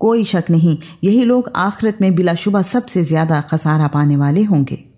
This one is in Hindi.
कोई शक नहीं यही लोग आखिरत में बिलाशुबा सबसे ज़्यादा खसारा पाने वाले होंगे।